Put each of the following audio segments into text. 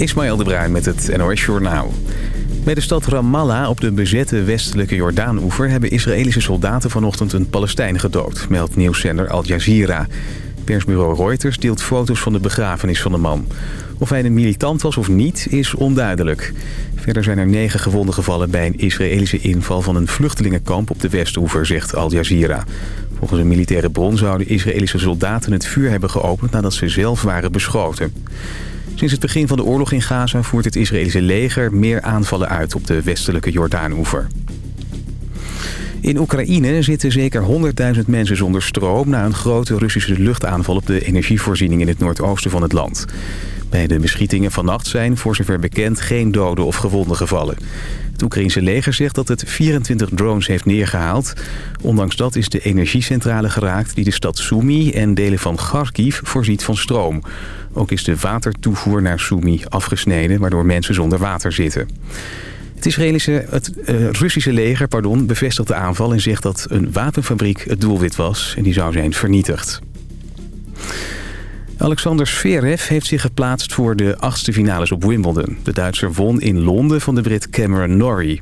Ismaël de Bruin met het NOS Journaal. Bij de stad Ramallah op de bezette westelijke Jordaan-oever... hebben Israëlische soldaten vanochtend een Palestijn gedood, meldt nieuwszender Al Jazeera. Persbureau Reuters deelt foto's van de begrafenis van de man. Of hij een militant was of niet, is onduidelijk. Verder zijn er negen gewonden gevallen bij een Israëlische inval van een vluchtelingenkamp op de Westoever, zegt Al Jazeera. Volgens een militaire bron zouden Israëlische soldaten het vuur hebben geopend nadat ze zelf waren beschoten. Sinds het begin van de oorlog in Gaza voert het Israëlische leger meer aanvallen uit op de westelijke Jordaanoever. In Oekraïne zitten zeker 100.000 mensen zonder stroom... na een grote Russische luchtaanval op de energievoorziening in het noordoosten van het land. Bij de beschietingen vannacht zijn, voor zover bekend, geen doden of gewonden gevallen. Het Oekraïnse leger zegt dat het 24 drones heeft neergehaald. Ondanks dat is de energiecentrale geraakt die de stad Sumy en delen van Kharkiv voorziet van stroom. Ook is de watertoevoer naar Sumy afgesneden, waardoor mensen zonder water zitten. Het, Israëlische, het uh, Russische leger pardon, bevestigt de aanval en zegt dat een wapenfabriek het doelwit was en die zou zijn vernietigd. Alexander Zverev heeft zich geplaatst voor de achtste finales op Wimbledon. De Duitser won in Londen van de Brit Cameron Norrie.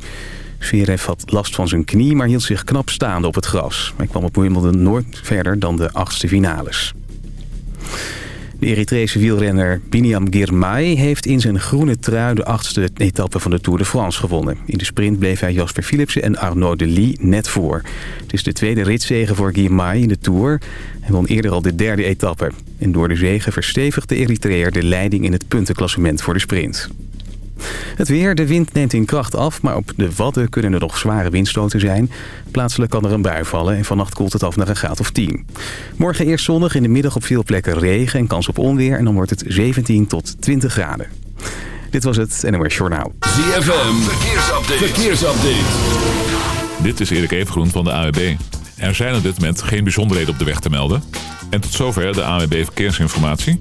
Zverev had last van zijn knie, maar hield zich knap staande op het gras. Hij kwam op Wimbledon nooit verder dan de achtste finales. De Eritrese wielrenner Biniam Girmay heeft in zijn groene trui de achtste etappe van de Tour de France gewonnen. In de sprint bleef hij Jasper Philipsen en Arnaud Delis net voor. Het is de tweede ritzege voor Girmay in de Tour. Hij won eerder al de derde etappe. En door de zege verstevigt de Eritreër de leiding in het puntenklassement voor de sprint. Het weer, de wind neemt in kracht af, maar op de Wadden kunnen er nog zware windstoten zijn. Plaatselijk kan er een bui vallen en vannacht koelt het af naar een graad of 10. Morgen eerst zonnig, in de middag op veel plekken regen en kans op onweer en dan wordt het 17 tot 20 graden. Dit was het NOS Journaal. ZFM, verkeersupdate. verkeersupdate. Dit is Erik Evengroen van de AWB. Er zijn op dit moment geen bijzonderheden op de weg te melden. En tot zover de AWB Verkeersinformatie.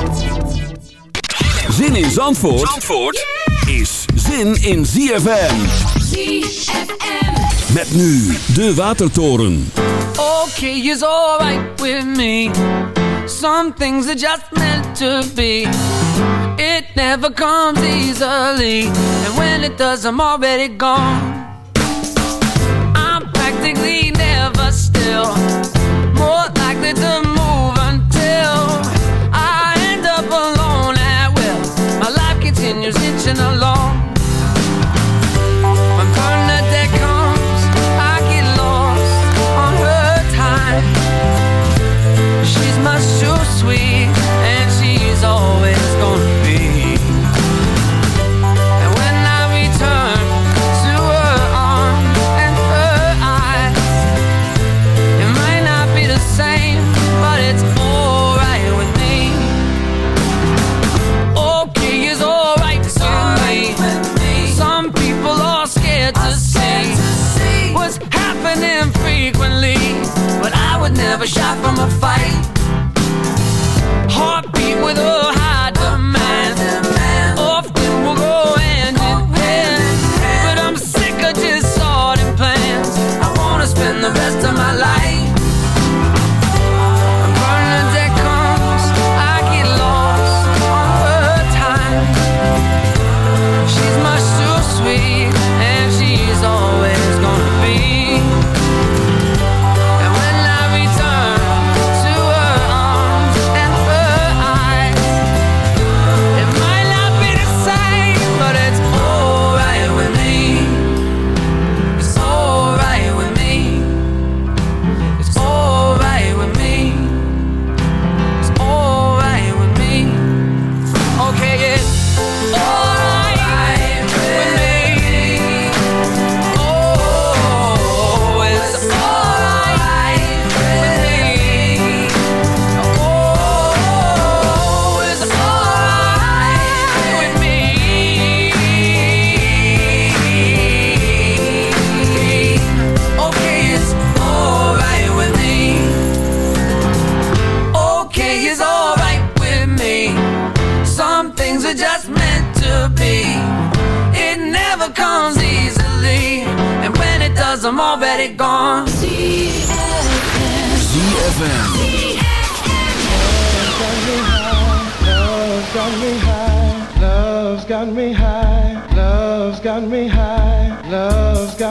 Zin in Zandvoort, Zandvoort is zin in ZFM. ZFM. Met nu de Watertoren. Okay is alright with me. Some things are just meant to be. It never comes easily. And when it does, I'm already gone. I'm practically never still. More likely to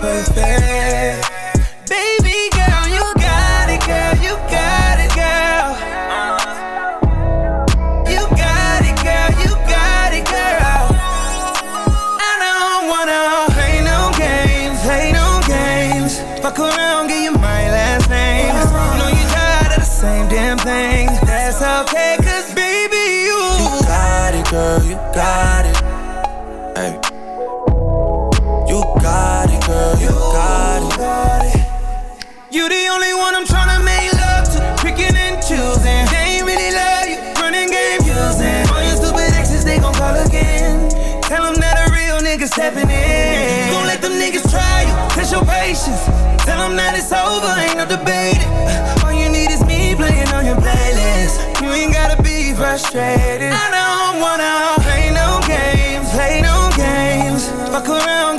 Perfect. Patience. Tell them that it's over, ain't no debating. All you need is me playing on your playlist. You ain't gotta be frustrated. I don't wanna play no games, play no games. Fuck around,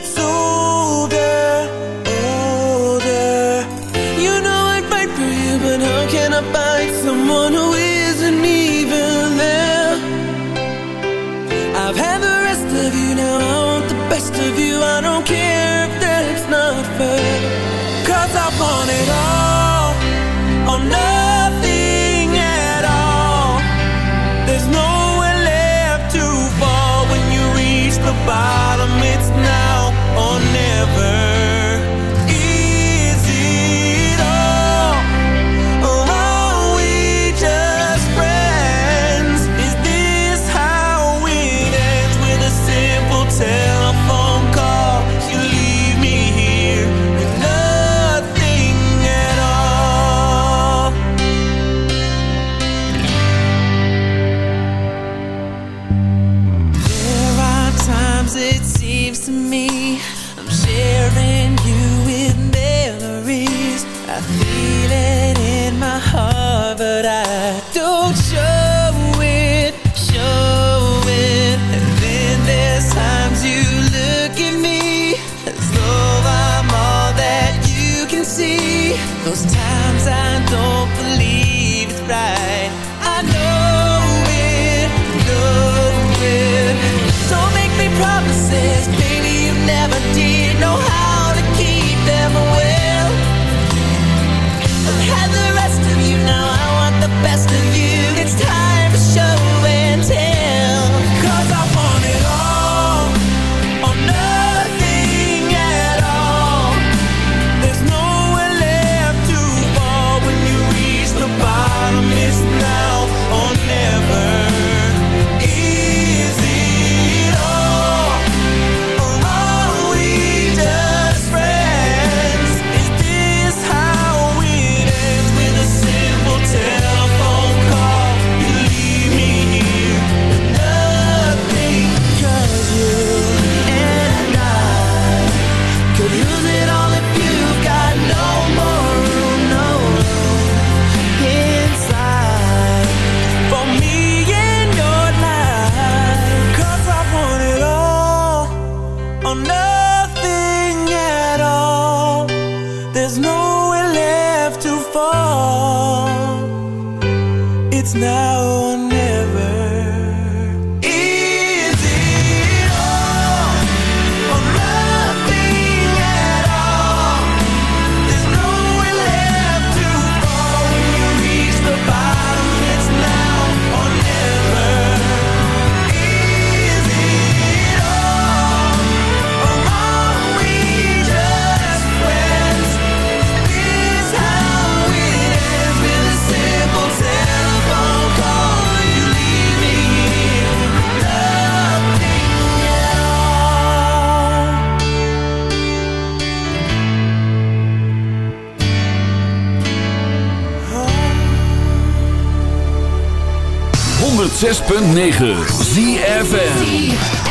106.9 ZFN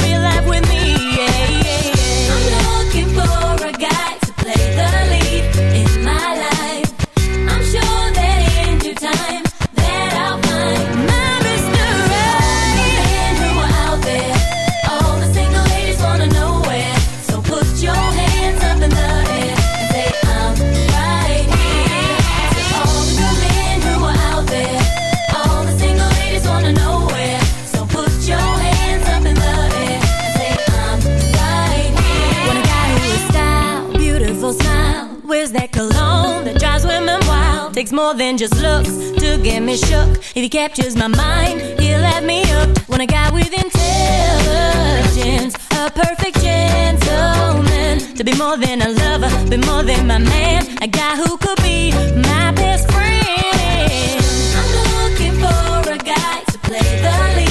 takes more than just looks to get me shook. If he captures my mind, he'll have me hooked. When a guy with intelligence, a perfect gentleman, to be more than a lover, be more than my man, a guy who could be my best friend. I'm looking for a guy to play the lead.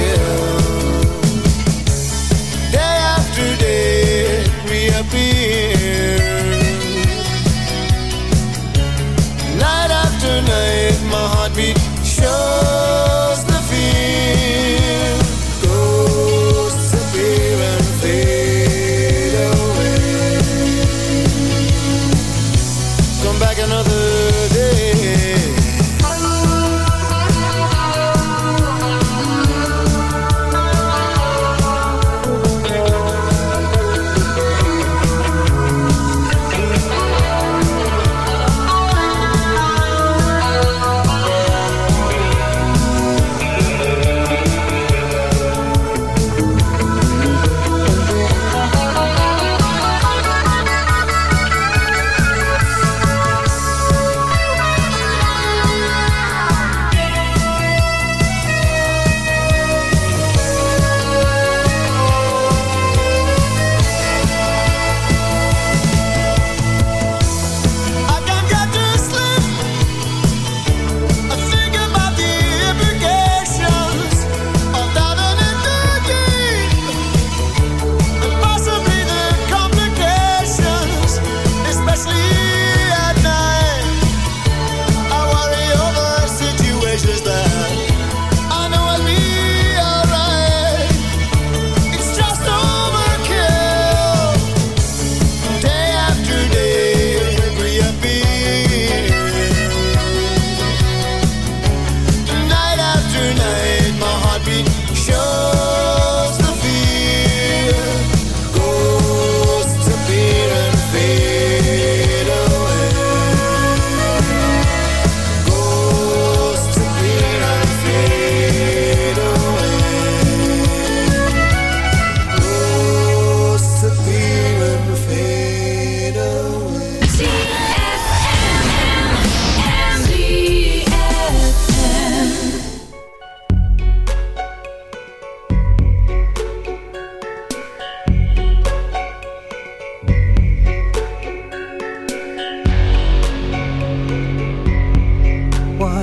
Yeah.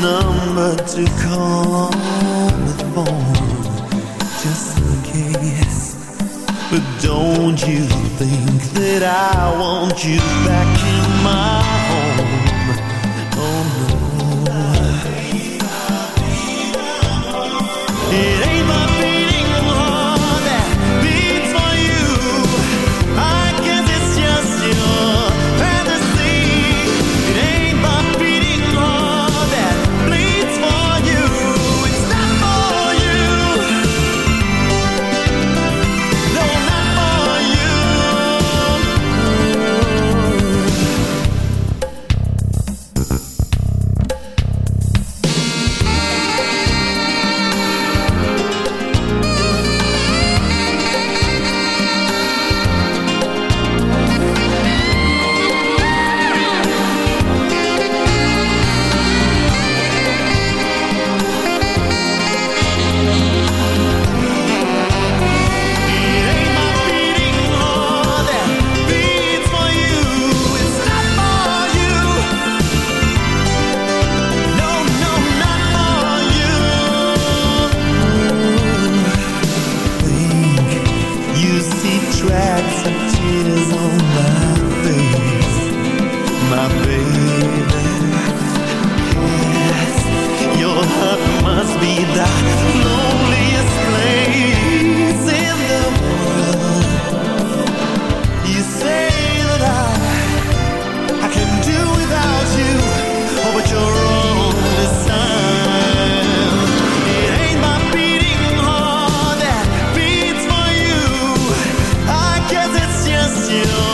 number to call the phone Just in case But don't you think that I want you back in my home? You.